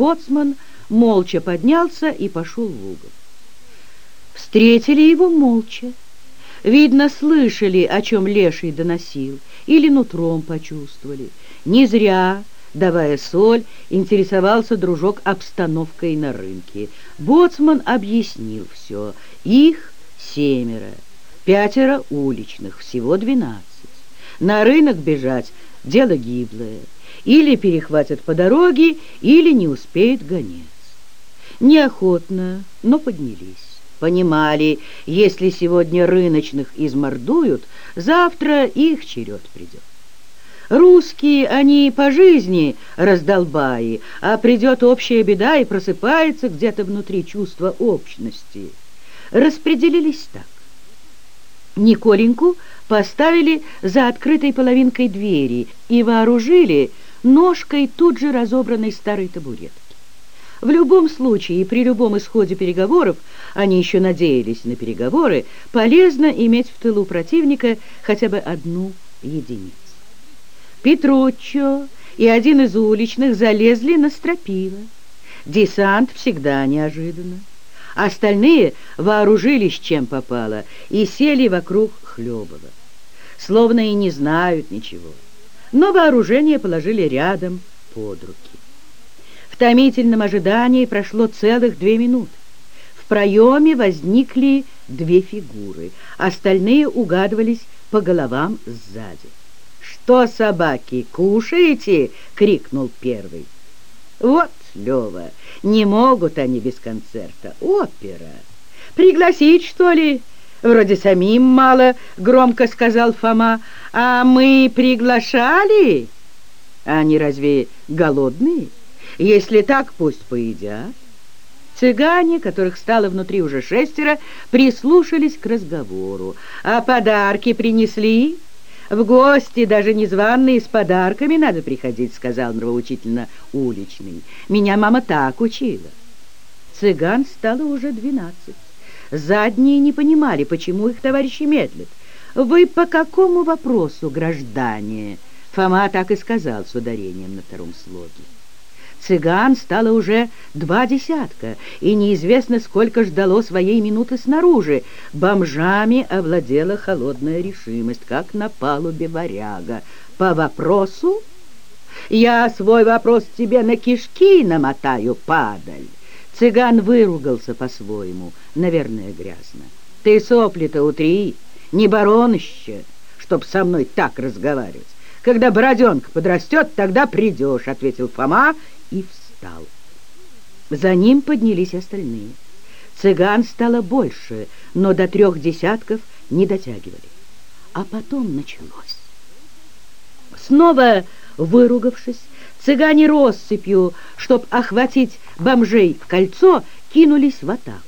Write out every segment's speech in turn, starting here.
боцман молча поднялся и пошел в угол. Встретили его молча. Видно, слышали, о чем Леший доносил, или нутром почувствовали. Не зря, давая соль, интересовался дружок обстановкой на рынке. Боцман объяснил все. Их семеро, пятеро уличных, всего двенадцать. На рынок бежать — дело гиблое. Или перехватят по дороге, или не успеет гонец. Неохотно, но поднялись. Понимали, если сегодня рыночных измордуют, завтра их черед придет. Русские они по жизни раздолбаи, а придет общая беда и просыпается где-то внутри чувство общности. Распределились так. Николеньку поставили за открытой половинкой двери и вооружили ножкой тут же разобранной старой табуретки. В любом случае и при любом исходе переговоров, они еще надеялись на переговоры, полезно иметь в тылу противника хотя бы одну единицу. Петруччо и один из уличных залезли на стропила. Десант всегда неожиданно. Остальные вооружились чем попало и сели вокруг Хлебова. Словно и не знают ничего. Но вооружение положили рядом под руки томительном ожидании прошло целых две минуты. В проеме возникли две фигуры, остальные угадывались по головам сзади. «Что, собаки, кушаете?» — крикнул первый. «Вот, Лева, не могут они без концерта. Опера. Пригласить, что ли?» «Вроде самим мало», — громко сказал Фома. «А мы приглашали?» «Они разве голодные?» Если так, пусть поедят. Цыгане, которых стало внутри уже шестеро, прислушались к разговору. А подарки принесли? В гости, даже незваные, с подарками надо приходить, сказал нравоучительно уличный. Меня мама так учила. Цыган стало уже двенадцать. Задние не понимали, почему их товарищи медлят. «Вы по какому вопросу, граждане?» Фома так и сказал с ударением на втором слоге. Цыган стало уже два десятка, и неизвестно, сколько ждало своей минуты снаружи. Бомжами овладела холодная решимость, как на палубе варяга. По вопросу? Я свой вопрос тебе на кишки намотаю, падаль. Цыган выругался по-своему, наверное, грязно. Ты сопли-то утри, не баронище, чтоб со мной так разговаривать. Когда бороденка подрастет, тогда придешь, — ответил Фома и встал. За ним поднялись остальные. Цыган стало больше, но до трех десятков не дотягивали. А потом началось. Снова выругавшись, цыгане россыпью, чтоб охватить бомжей в кольцо, кинулись в атаку.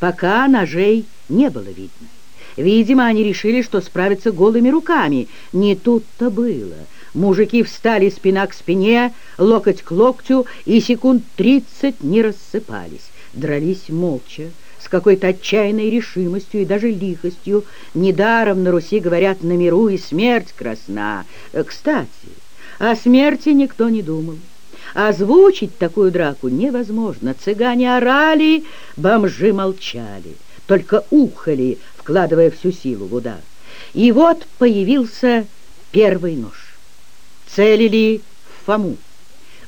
Пока ножей не было видно. Видимо, они решили, что справятся голыми руками. Не тут-то было. Мужики встали спина к спине, локоть к локтю, и секунд тридцать не рассыпались. Дрались молча, с какой-то отчаянной решимостью и даже лихостью. Недаром на Руси говорят «на миру и смерть красна». Кстати, о смерти никто не думал. Озвучить такую драку невозможно. Цыгане орали, бомжи молчали, только ухали, вкладывая всю силу в удар. И вот появился первый нож целили в Фому.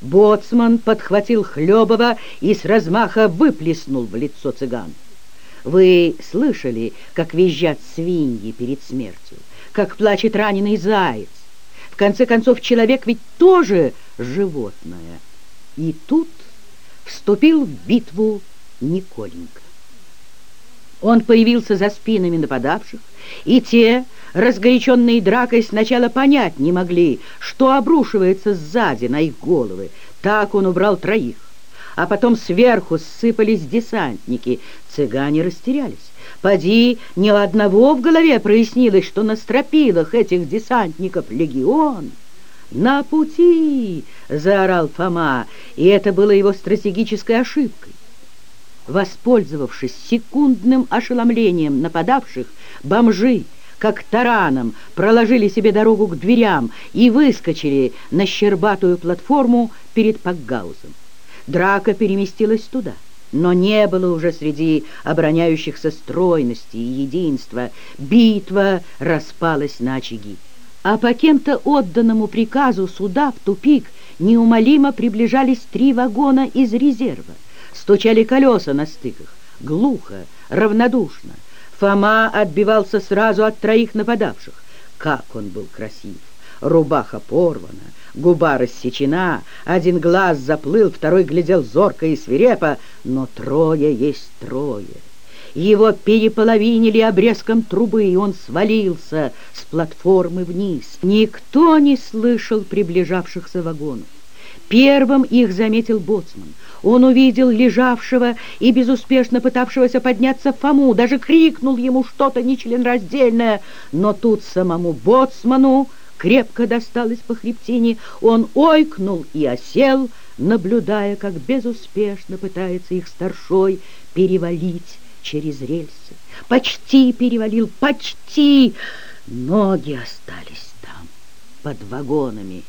Боцман подхватил Хлебова и с размаха выплеснул в лицо цыган. Вы слышали, как визжат свиньи перед смертью, как плачет раненый заяц? Конце концов, человек ведь тоже животное. И тут вступил в битву Николенька. Он появился за спинами нападавших, и те, разгоряченные дракой, сначала понять не могли, что обрушивается сзади на их головы. Так он убрал троих. А потом сверху сыпались десантники. Цыгане растерялись. Поди, ни одного в голове прояснилось, что на стропилах этих десантников легион. «На пути!» — заорал Фома, и это было его стратегической ошибкой. Воспользовавшись секундным ошеломлением нападавших, бомжи, как тараном, проложили себе дорогу к дверям и выскочили на щербатую платформу перед Пакгаузом. Драка переместилась туда. Но не было уже среди обороняющихся стройности и единства. Битва распалась на очаги. А по кем-то отданному приказу суда в тупик неумолимо приближались три вагона из резерва. Стучали колеса на стыках. Глухо, равнодушно. Фома отбивался сразу от троих нападавших. Как он был красив! Рубаха порвана, губа рассечена, один глаз заплыл, второй глядел зорко и свирепо, но трое есть трое. Его переполовинили обрезком трубы, и он свалился с платформы вниз. Никто не слышал приближавшихся вагонов. Первым их заметил боцман. Он увидел лежавшего и безуспешно пытавшегося подняться Фому, даже крикнул ему что-то нечленораздельное, но тут самому боцману крепко досталось по хребтине, он ойкнул и осел, наблюдая, как безуспешно пытается их старшой перевалить через рельсы. Почти перевалил, почти! Ноги остались там, под вагонами.